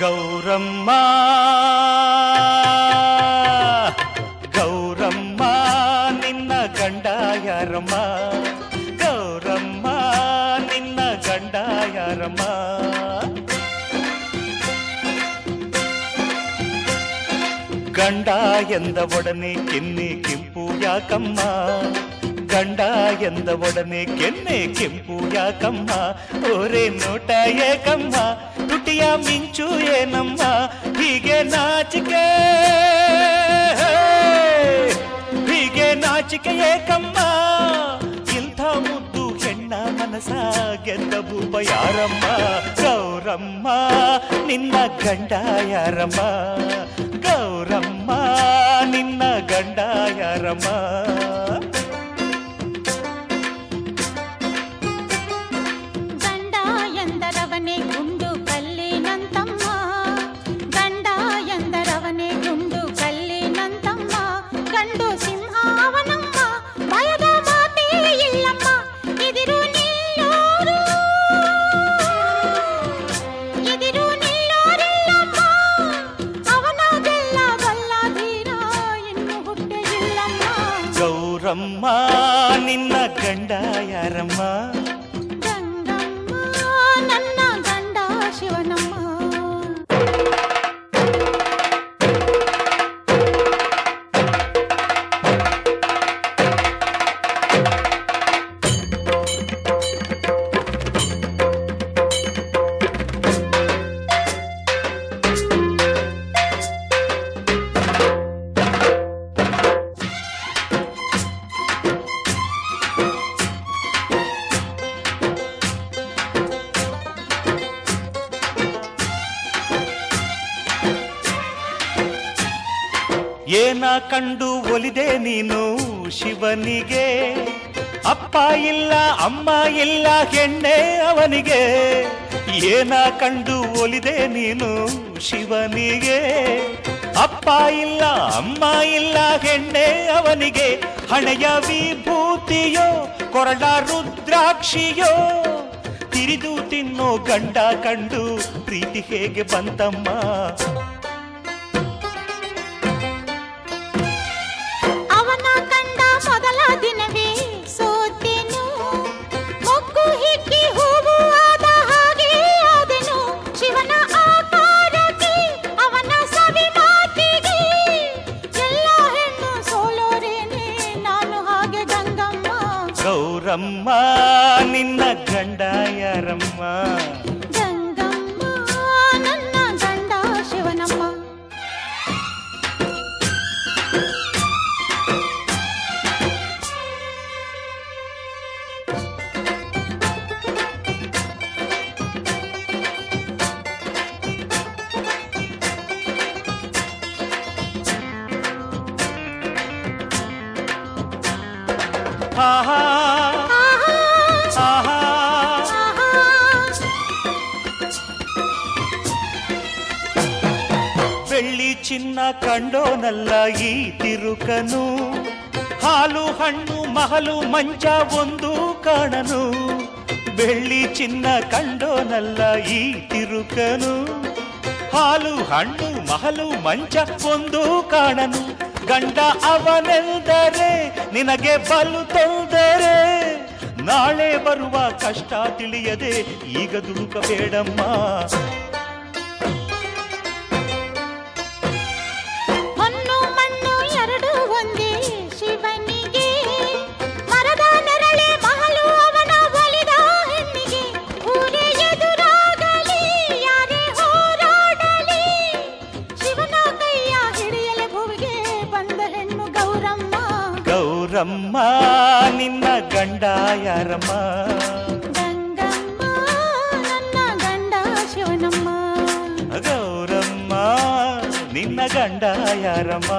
ಗೌರಮ್ಮ ಗೌರಮ್ಮ ನಿನ್ನ ಗಂಡ ಯಾರಮ್ಮ ಗೌರಮ್ಮ ನಿನ್ನ ಗಂಡ ಯಾರಮ್ಮ ಗಂಡ ಎಂದ ಒಡನೆ ಕೆನ್ನೆ ಕೆಂಪು ಯಾಕಮ್ಮ ಗಂಡ ಎಂದ ಒಡನೆ ಕೆನ್ನೆ ಕೆಂಪು ಯಾಕಮ್ಮ ಓರೆ ನೋಟ ಏಕಮ್ಮ ತುಟಿಯ ಮಿಂಚು ಏನಮ್ಮ ಹೀಗೆ ನಾಚಿಕೆ ಹೀಗೆ ನಾಚಿಕೆ ಏಕಮ್ಮ ಇಂಥ ಮುದ್ದು ಹೆಣ್ಣ ಮನಸ ಗೆದ್ದ ಭೂಪ ಯಾರಮ್ಮ ಗೌರಮ್ಮ ನಿನ್ನ ಗಂಡ ಯಾರಮ್ಮ ಗೌರಮ್ಮ ನಿನ್ನ ಗಂಡ ಯಾರಮ್ಮ బ్రహ్మా ಏನ ಕಂಡು ಒಲಿದೆ ನೀನು ಶಿವನಿಗೆ? ಅಪ್ಪ ಇಲ್ಲ, ಅಮ್ಮ ಇಲ್ಲ, ಹೆಣ್ಣೆ ಅವನಿಗೆ? ಏನ ಕಂಡು ಒಲಿದೆ ನೀನು ಶಿವನಿಗೆ? ಅಪ್ಪ ಇಲ್ಲ, ಅಮ್ಮ ಇಲ್ಲ, ಹೆಣ್ಣೆ ಅವನಿಗೆ? ಹಣೆಯ ವಿಭೂತಿಯೋ, ಕೊರಳ ರುದ್ರಾಕ್ಷಿಯೋ? ತಿರಿದು ತಿನ್ನೋ ಗಂಡ ಕಂಡು ಪ್ರೀತಿ ಹೇಗೆ ಬಂತಮ್ಮ? ಗೌರಮ್ಮ ನಿನ್ನ ಗಂಡ ಯಾರಮ್ಮ ಗಂಗಮ್ಮ ನನ್ನ ಗಂಡ ಶಿವನಮ್ಮ ಆಹಾ ಆಹಾ ಚಿನ್ನ ಕಂಡೋನಲ್ಲ ಈ ತಿರುಕನು. ಹಾಲು, ಹಣ್ಣು, ಮಹಲು, ಮಂಚ ಒಂದು ಕಾಣನು. ಬೆಳ್ಳಿ ಚಿನ್ನ ಕಂಡೋನಲ್ಲ ಈ ತಿರುಕನು. ಹಾಲು, ಹಣ್ಣು, ಮಹಲು, ಮಂಚ ಒಂದು ಕಾಣನು. ಗಂಡ ಅವನೆಂದರೆ ನಿನಗೆ ಬಲು ತೊಂದರೆ ನಾಳೆ ಬರುವ ಕಷ್ಟ ತಿಳಿಯದೆ ಈಗ ದುಡುಕಬೇಡಮ್ಮ ಗೌರಮ್ಮ ನಿನ್ನ ಗಂಡ ಯಾರಮ್ಮ? ಗಂಗಮ್ಮ ನನ್ನ ಗಂಡ ಶಿವನಮ್ಮ. ಗೌರಮ್ಮ ನಿನ್ನ ಗಂಡ ಯಾರಮ್ಮ?